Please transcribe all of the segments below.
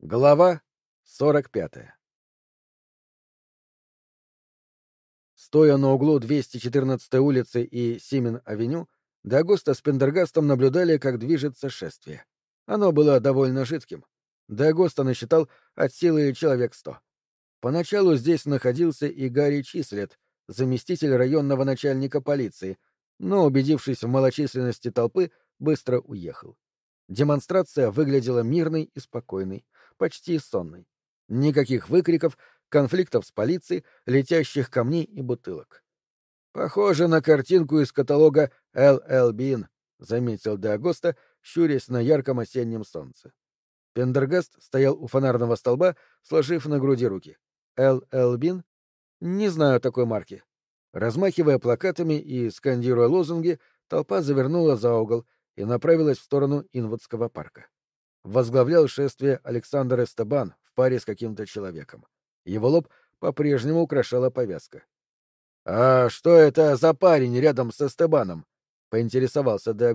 Глава 45 Стоя на углу 214 улицы и Симен-авеню, Дагоста с Пендергастом наблюдали, как движется шествие. Оно было довольно жидким. Дагоста насчитал от силы человек сто. Поначалу здесь находился и Гарри Числет, заместитель районного начальника полиции, но, убедившись в малочисленности толпы, быстро уехал. Демонстрация выглядела мирной и спокойной почти сонной. Никаких выкриков, конфликтов с полицией, летящих камней и бутылок. «Похоже на картинку из каталога «Л.Л. Бин», — заметил Де щурясь на ярком осеннем солнце. Пендергаст стоял у фонарного столба, сложив на груди руки. «Л.Л. Бин? Не знаю такой марки». Размахивая плакатами и скандируя лозунги, толпа завернула за угол и направилась в сторону Инвудского парка возглавлял шествие Александр Эстебан в паре с каким-то человеком. Его лоб по-прежнему украшала повязка. «А что это за парень рядом с Эстебаном?» — поинтересовался Де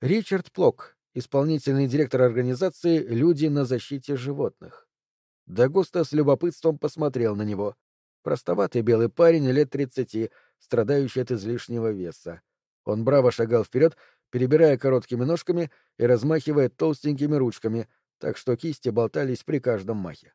«Ричард Плок, исполнительный директор организации «Люди на защите животных». Дагоста с любопытством посмотрел на него. Простоватый белый парень лет тридцати, страдающий от излишнего веса. Он браво шагал вперед, перебирая короткими ножками и размахивая толстенькими ручками, так что кисти болтались при каждом махе.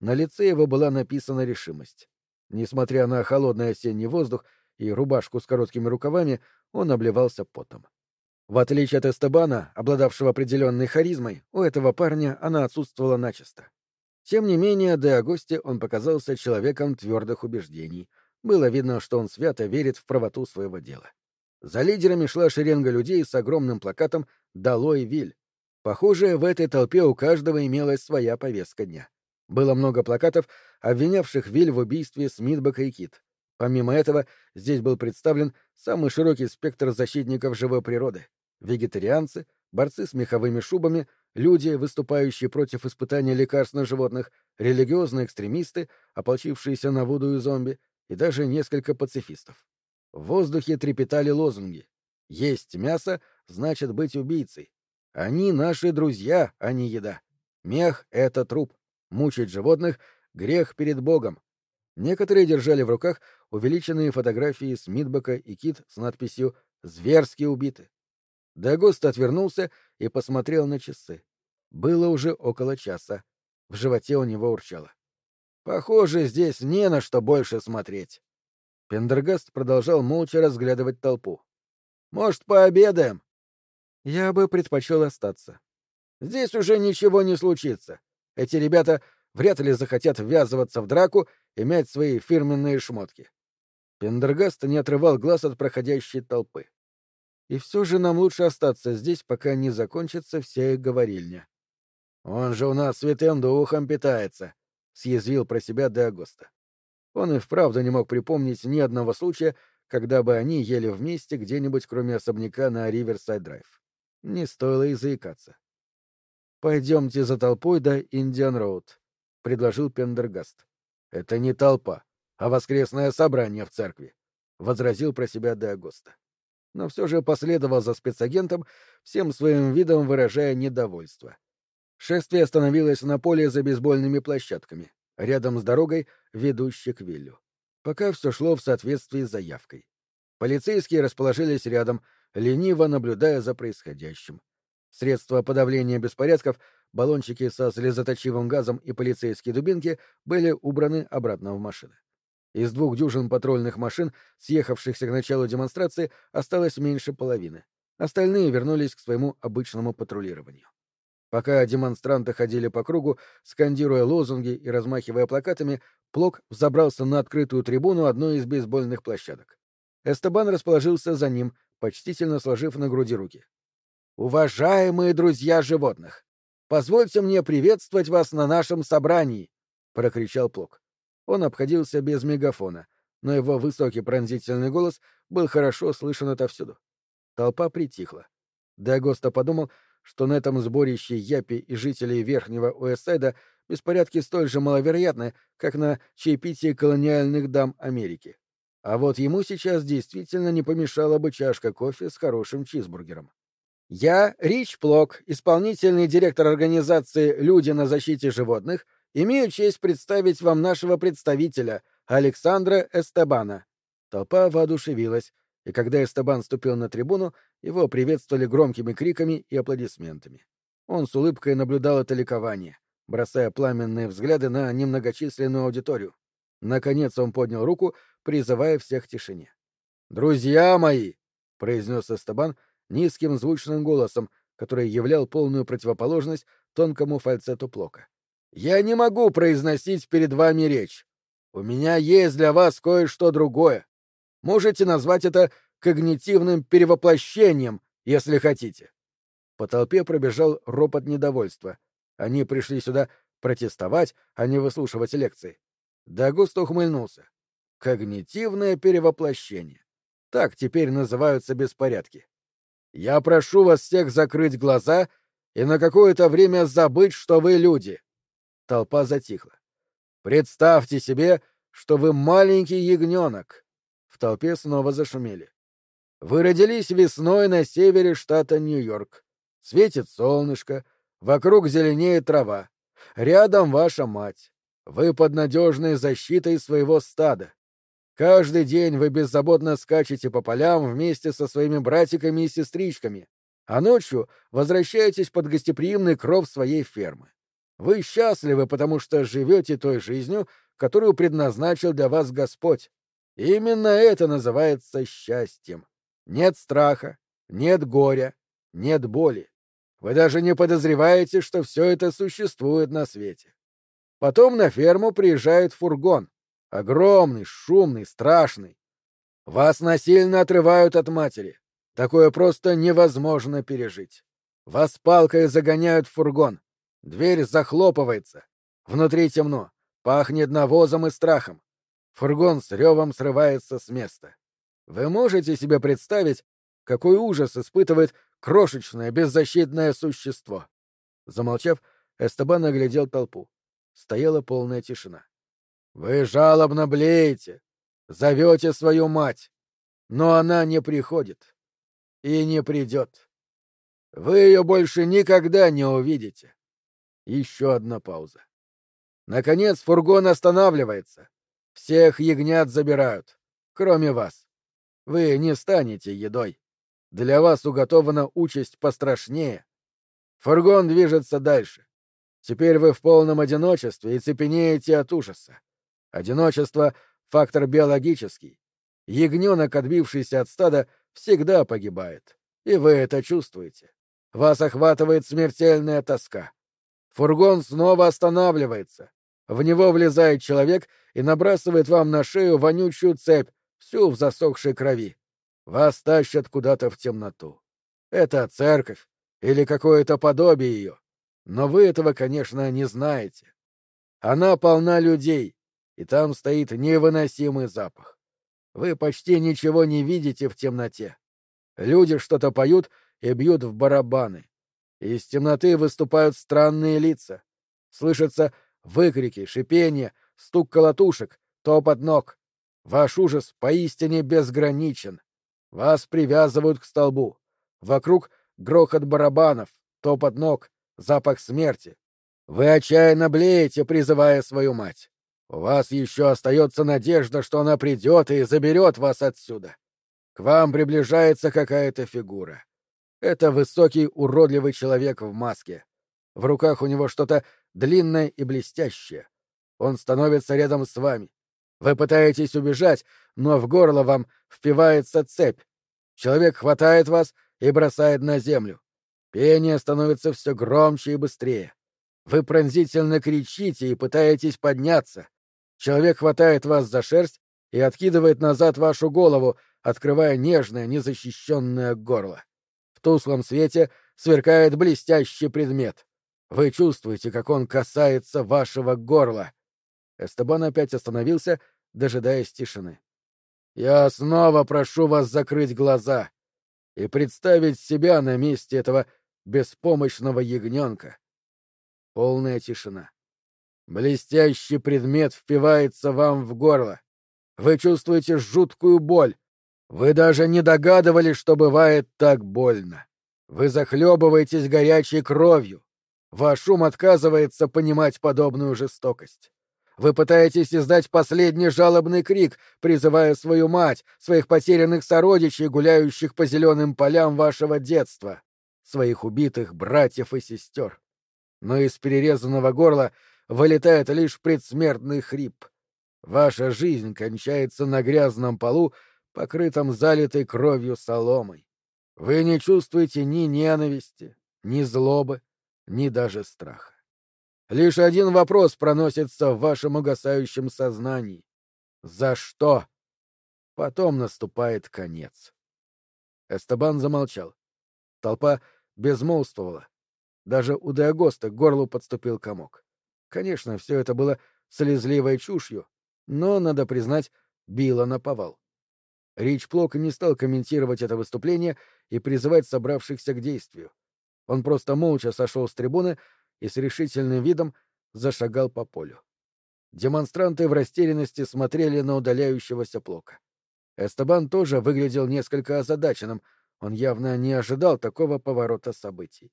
На лице его была написана решимость. Несмотря на холодный осенний воздух и рубашку с короткими рукавами, он обливался потом. В отличие от Эстебана, обладавшего определенной харизмой, у этого парня она отсутствовала начисто. Тем не менее, до Агости он показался человеком твердых убеждений. Было видно, что он свято верит в правоту своего дела. За лидерами шла шеренга людей с огромным плакатом «Долой Виль». Похоже, в этой толпе у каждого имелась своя повестка дня. Было много плакатов, обвинявших Виль в убийстве Смитбека и Кит. Помимо этого, здесь был представлен самый широкий спектр защитников живой природы. Вегетарианцы, борцы с меховыми шубами, люди, выступающие против испытания лекарств на животных, религиозные экстремисты, ополчившиеся на Вуду и зомби, и даже несколько пацифистов. В воздухе трепетали лозунги. «Есть мясо — значит быть убийцей. Они наши друзья, а не еда. Мех — это труп. Мучить животных — грех перед Богом». Некоторые держали в руках увеличенные фотографии Смитбека и Кит с надписью «Зверски убиты». Дагост отвернулся и посмотрел на часы. Было уже около часа. В животе у него урчало. «Похоже, здесь не на что больше смотреть». Пендергаст продолжал молча разглядывать толпу. «Может, пообедаем?» «Я бы предпочел остаться. Здесь уже ничего не случится. Эти ребята вряд ли захотят ввязываться в драку и мять свои фирменные шмотки». Пендергаст не отрывал глаз от проходящей толпы. «И все же нам лучше остаться здесь, пока не закончится вся их говорильня». «Он же у нас святым духом питается», — съязвил про себя Де. Он и вправду не мог припомнить ни одного случая, когда бы они ели вместе где-нибудь, кроме особняка на Риверсайд-драйв. Не стоило и заикаться. «Пойдемте за толпой до Индиан-Роуд», — предложил Пендергаст. «Это не толпа, а воскресное собрание в церкви», — возразил про себя Де. Но все же последовал за спецагентом, всем своим видом выражая недовольство. Шествие остановилось на поле за бейсбольными площадками рядом с дорогой, ведущей к Виллю. Пока все шло в соответствии с заявкой. Полицейские расположились рядом, лениво наблюдая за происходящим. Средства подавления беспорядков, баллончики со слезоточивым газом и полицейские дубинки были убраны обратно в машины. Из двух дюжин патрульных машин, съехавшихся к началу демонстрации, осталось меньше половины. Остальные вернулись к своему обычному патрулированию. Пока демонстранты ходили по кругу, скандируя лозунги и размахивая плакатами, Плок взобрался на открытую трибуну одной из бейсбольных площадок. Эстебан расположился за ним, почтительно сложив на груди руки. «Уважаемые друзья животных! Позвольте мне приветствовать вас на нашем собрании!» — прокричал Плок. Он обходился без мегафона, но его высокий пронзительный голос был хорошо слышен отовсюду. Толпа притихла. Дагоста подумал, что на этом сборище Япи и жителей Верхнего Уэссайда беспорядки столь же маловероятны, как на чаепитии колониальных дам Америки. А вот ему сейчас действительно не помешала бы чашка кофе с хорошим чизбургером. Я, Рич Плок, исполнительный директор организации «Люди на защите животных», имею честь представить вам нашего представителя, Александра Эстебана». Толпа воодушевилась, и когда Эстебан ступил на трибуну, его приветствовали громкими криками и аплодисментами. Он с улыбкой наблюдал это ликование, бросая пламенные взгляды на немногочисленную аудиторию. Наконец он поднял руку, призывая всех к тишине. «Друзья мои!» — произнес Эстебан низким звучным голосом, который являл полную противоположность тонкому фальцету Плока. «Я не могу произносить перед вами речь. У меня есть для вас кое-что другое. Можете назвать это когнитивным перевоплощением, если хотите». По толпе пробежал ропот недовольства. Они пришли сюда протестовать, а не выслушивать лекции. Дагуст ухмыльнулся. Когнитивное перевоплощение. Так теперь называются беспорядки. Я прошу вас всех закрыть глаза и на какое-то время забыть, что вы люди. Толпа затихла. Представьте себе, что вы маленький ягненок. В толпе снова зашумели. Вы родились весной на севере штата Нью-Йорк. Светит солнышко, вокруг зеленеет трава. Рядом ваша мать. Вы под надежной защитой своего стада. Каждый день вы беззаботно скачете по полям вместе со своими братиками и сестричками, а ночью возвращаетесь под гостеприимный кров своей фермы. Вы счастливы, потому что живете той жизнью, которую предназначил для вас Господь. Именно это называется счастьем. Нет страха, нет горя, нет боли. Вы даже не подозреваете, что все это существует на свете. Потом на ферму приезжает фургон, Огромный, шумный, страшный. Вас насильно отрывают от матери. Такое просто невозможно пережить. Вас палкой загоняют в фургон. Дверь захлопывается. Внутри темно. Пахнет навозом и страхом. Фургон с ревом срывается с места. Вы можете себе представить, какой ужас испытывает крошечное беззащитное существо? Замолчав, Эстебан оглядел толпу. Стояла полная тишина. Вы жалобно блеете, зовете свою мать, но она не приходит и не придет. Вы ее больше никогда не увидите. Еще одна пауза. Наконец фургон останавливается. Всех ягнят забирают, кроме вас. Вы не станете едой. Для вас уготована участь пострашнее. Фургон движется дальше. Теперь вы в полном одиночестве и цепенеете от ужаса. Одиночество — фактор биологический. Ягненок, отбившийся от стада, всегда погибает. И вы это чувствуете. Вас охватывает смертельная тоска. Фургон снова останавливается. В него влезает человек и набрасывает вам на шею вонючую цепь, всю в засохшей крови. Вас тащат куда-то в темноту. Это церковь или какое-то подобие ее. Но вы этого, конечно, не знаете. Она полна людей, и там стоит невыносимый запах. Вы почти ничего не видите в темноте. Люди что-то поют и бьют в барабаны. Из темноты выступают странные лица. Слышатся выкрики, шипение, стук колотушек, топот ног. Ваш ужас поистине безграничен. Вас привязывают к столбу. Вокруг грохот барабанов, топот ног, запах смерти. Вы отчаянно блеете, призывая свою мать. У вас еще остается надежда, что она придет и заберет вас отсюда. К вам приближается какая-то фигура. Это высокий уродливый человек в маске. В руках у него что-то длинное и блестящее. Он становится рядом с вами. Вы пытаетесь убежать, но в горло вам впивается цепь. Человек хватает вас и бросает на землю. Пение становится все громче и быстрее. Вы пронзительно кричите и пытаетесь подняться. Человек хватает вас за шерсть и откидывает назад вашу голову, открывая нежное, незащищенное горло. В тусклом свете сверкает блестящий предмет. Вы чувствуете, как он касается вашего горла. Эстебан опять остановился, дожидаясь тишины. Я снова прошу вас закрыть глаза и представить себя на месте этого беспомощного ягненка. Полная тишина. Блестящий предмет впивается вам в горло. Вы чувствуете жуткую боль. Вы даже не догадывались, что бывает так больно. Вы захлебываетесь горячей кровью. Ваш ум отказывается понимать подобную жестокость. Вы пытаетесь издать последний жалобный крик, призывая свою мать, своих потерянных сородичей, гуляющих по зеленым полям вашего детства, своих убитых братьев и сестер. Но из перерезанного горла вылетает лишь предсмертный хрип. Ваша жизнь кончается на грязном полу, покрытом залитой кровью соломой. Вы не чувствуете ни ненависти, ни злобы, ни даже страха. Лишь один вопрос проносится в вашем угасающем сознании. За что? Потом наступает конец. Эстебан замолчал. Толпа безмолвствовала. Даже у Деагоста к горлу подступил комок. Конечно, все это было слезливой чушью, но, надо признать, било на повал. Рич Плок не стал комментировать это выступление и призывать собравшихся к действию. Он просто молча сошел с трибуны и с решительным видом зашагал по полю. Демонстранты в растерянности смотрели на удаляющегося Плока. Эстебан тоже выглядел несколько озадаченным, он явно не ожидал такого поворота событий.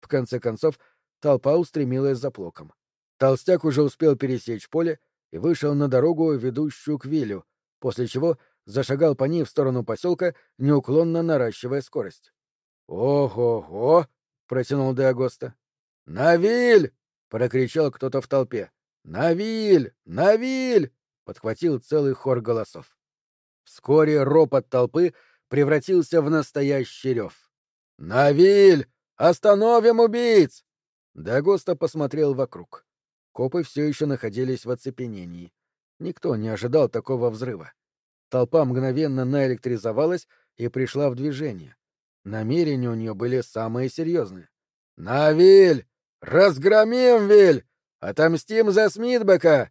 В конце концов, толпа устремилась за Плоком. Толстяк уже успел пересечь поле и вышел на дорогу, ведущую к Вилю, после чего зашагал по ней в сторону поселка, неуклонно наращивая скорость. «Ого-го!» — протянул Деагоста. «Навиль!» — прокричал кто-то в толпе. «Навиль! Навиль!» — подхватил целый хор голосов. Вскоре ропот толпы превратился в настоящий рев. «Навиль! Остановим убийц!» Дагоста посмотрел вокруг. Копы все еще находились в оцепенении. Никто не ожидал такого взрыва. Толпа мгновенно наэлектризовалась и пришла в движение. Намерения у нее были самые серьезные. «Навиль! «Разгромим, Виль! Отомстим за Смитбека!»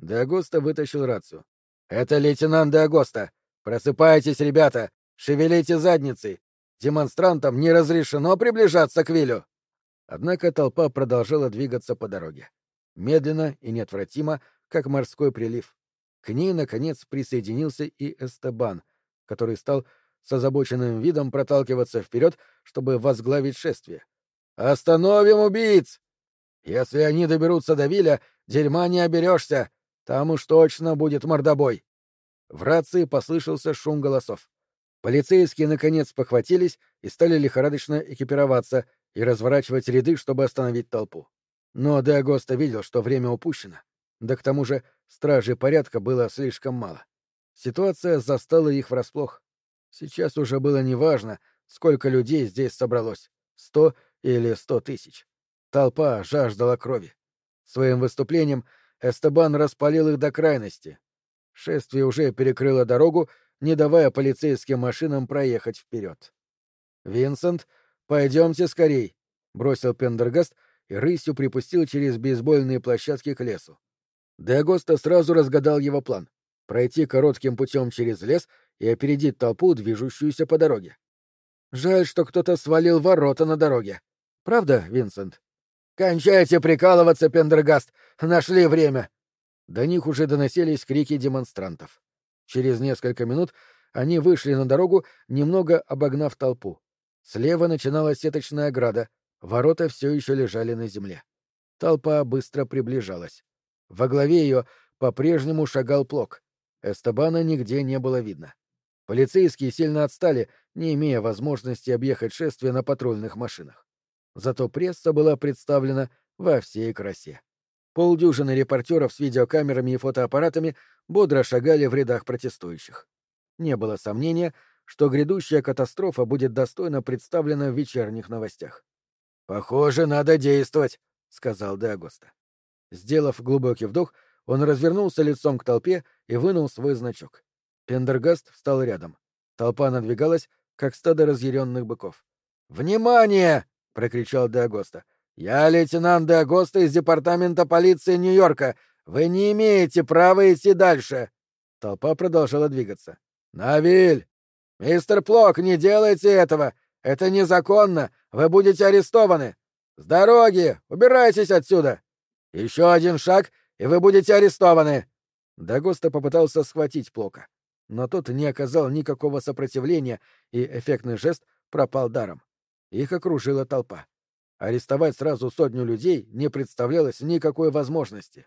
Деагоста вытащил рацию. «Это лейтенант Деагоста. Просыпайтесь, ребята! Шевелите задницей! Демонстрантам не разрешено приближаться к Вилю!» Однако толпа продолжала двигаться по дороге. Медленно и неотвратимо, как морской прилив. К ней, наконец, присоединился и Эстебан, который стал с озабоченным видом проталкиваться вперед, чтобы возглавить шествие. «Остановим убийц! Если они доберутся до Виля, дерьма не оберешься. Там уж точно будет мордобой». В рации послышался шум голосов. Полицейские, наконец, похватились и стали лихорадочно экипироваться и разворачивать ряды, чтобы остановить толпу. Но Деагоста видел, что время упущено. Да к тому же стражей порядка было слишком мало. Ситуация застала их врасплох. Сейчас уже было неважно, сколько людей здесь собралось — сто или сто тысяч. Толпа жаждала крови. Своим выступлением Эстебан распалил их до крайности. Шествие уже перекрыло дорогу, не давая полицейским машинам проехать вперед. «Винсент, пойдемте скорей!» — бросил Пендергаст и рысью припустил через бейсбольные площадки к лесу. Деагоста сразу разгадал его план — пройти коротким путем через лес и опередить толпу, движущуюся по дороге. Жаль, что кто-то свалил ворота на дороге. Правда, Винсент? Кончайте прикалываться, Пендергаст! Нашли время! До них уже доносились крики демонстрантов. Через несколько минут они вышли на дорогу, немного обогнав толпу. Слева начиналась сеточная ограда, ворота все еще лежали на земле. Толпа быстро приближалась. Во главе ее по-прежнему шагал Плок. Эстебана нигде не было видно. Полицейские сильно отстали, не имея возможности объехать шествие на патрульных машинах. Зато пресса была представлена во всей красе. Полдюжины репортеров с видеокамерами и фотоаппаратами бодро шагали в рядах протестующих. Не было сомнения, что грядущая катастрофа будет достойно представлена в вечерних новостях. «Похоже, надо действовать», — сказал Де Сделав глубокий вдох, он развернулся лицом к толпе и вынул свой значок. Пендергаст встал рядом. Толпа надвигалась, как стадо разъяренных быков. «Внимание!» — прокричал Деагоста. «Я лейтенант Деагоста из департамента полиции Нью-Йорка. Вы не имеете права идти дальше!» Толпа продолжала двигаться. «Навиль! Мистер Плок, не делайте этого! Это незаконно! Вы будете арестованы! С дороги! Убирайтесь отсюда! Еще один шаг, и вы будете арестованы!» Дагоста попытался схватить Плока, но тот не оказал никакого сопротивления, и эффектный жест пропал даром. Их окружила толпа. Арестовать сразу сотню людей не представлялось никакой возможности.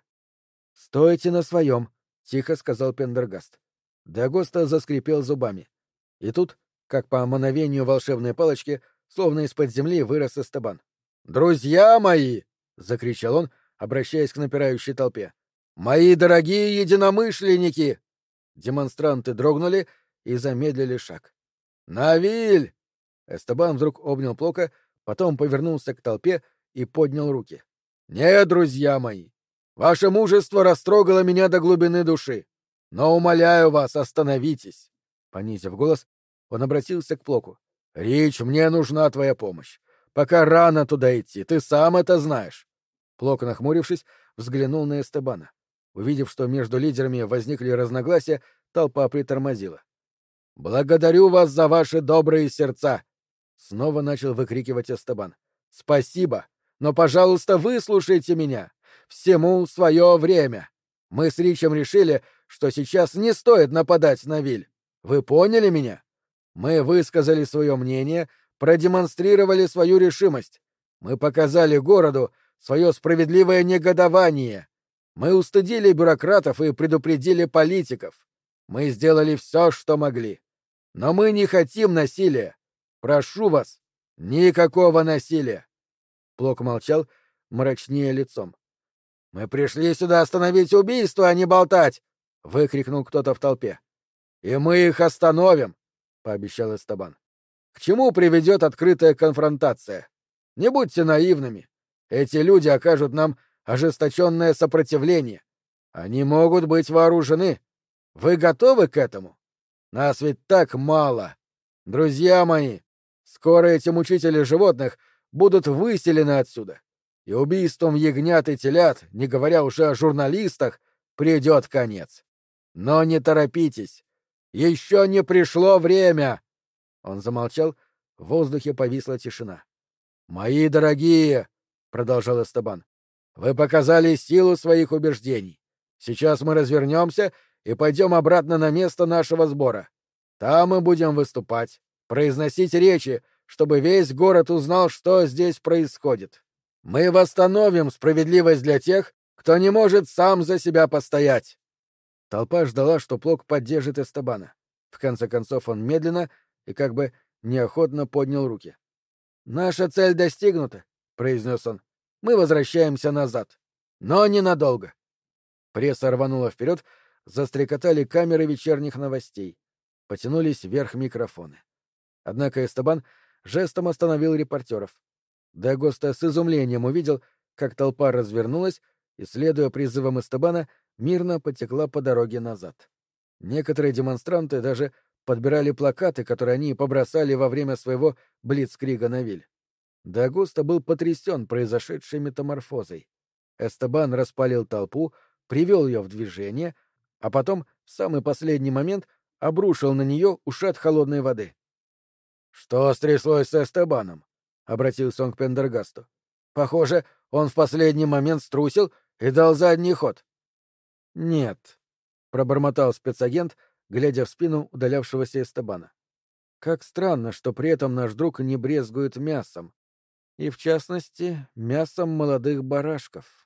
«Стойте на своем», — тихо сказал Пендергаст. Дагоста заскрипел зубами. И тут, как по мановению волшебной палочки, словно из-под земли вырос Эстебан. «Друзья мои!» — закричал он, обращаясь к напирающей толпе. «Мои дорогие единомышленники!» Демонстранты дрогнули и замедлили шаг. «Навиль!» Эстебан вдруг обнял Плока, потом повернулся к толпе и поднял руки. «Нет, друзья мои, ваше мужество растрогало меня до глубины души. Но, умоляю вас, остановитесь!» Понизив голос, он обратился к Плоку. «Рич, мне нужна твоя помощь. Пока рано туда идти, ты сам это знаешь. Плок, нахмурившись, взглянул на Эстебана. Увидев, что между лидерами возникли разногласия, толпа притормозила. «Благодарю вас за ваши добрые сердца!» Снова начал выкрикивать Эстебан. «Спасибо! Но, пожалуйста, выслушайте меня! Всему свое время! Мы с Ричем решили, что сейчас не стоит нападать на Виль. Вы поняли меня? Мы высказали свое мнение — продемонстрировали свою решимость. Мы показали городу свое справедливое негодование. Мы устыдили бюрократов и предупредили политиков. Мы сделали все, что могли. Но мы не хотим насилия. Прошу вас, никакого насилия. Плок молчал, мрачнее лицом. Мы пришли сюда остановить убийство, а не болтать, выкрикнул кто-то в толпе. И мы их остановим, пообещал Эстабан. К чему приведет открытая конфронтация? Не будьте наивными. Эти люди окажут нам ожесточенное сопротивление. Они могут быть вооружены. Вы готовы к этому? Нас ведь так мало. Друзья мои, скоро эти мучители животных будут выселены отсюда. И убийством ягнят и телят, не говоря уже о журналистах, придет конец. Но не торопитесь. Еще не пришло время. Он замолчал, в воздухе повисла тишина. «Мои дорогие!» — продолжал Эстебан. «Вы показали силу своих убеждений. Сейчас мы развернемся и пойдем обратно на место нашего сбора. Там мы будем выступать, произносить речи, чтобы весь город узнал, что здесь происходит. Мы восстановим справедливость для тех, кто не может сам за себя постоять». Толпа ждала, что Плок поддержит Эстебана. В конце концов он медленно и как бы неохотно поднял руки. «Наша цель достигнута», — произнес он. «Мы возвращаемся назад. Но ненадолго». Пресса рванула вперед, застрекотали камеры вечерних новостей. Потянулись вверх микрофоны. Однако Эстебан жестом остановил репортеров. Дагоста с изумлением увидел, как толпа развернулась и, следуя призывам Эстебана, мирно потекла по дороге назад. Некоторые демонстранты даже подбирали плакаты, которые они побросали во время своего блицкрига на Виль. Дагуста был потрясен произошедшей метаморфозой. Эстебан распалил толпу, привел ее в движение, а потом, в самый последний момент, обрушил на нее ушат холодной воды. — Что стряслось с Эстебаном? — обратился он к Пендергасту. — Похоже, он в последний момент струсил и дал задний ход. — Нет, — пробормотал спецагент, глядя в спину удалявшегося Эстебана. Как странно, что при этом наш друг не брезгует мясом. И, в частности, мясом молодых барашков.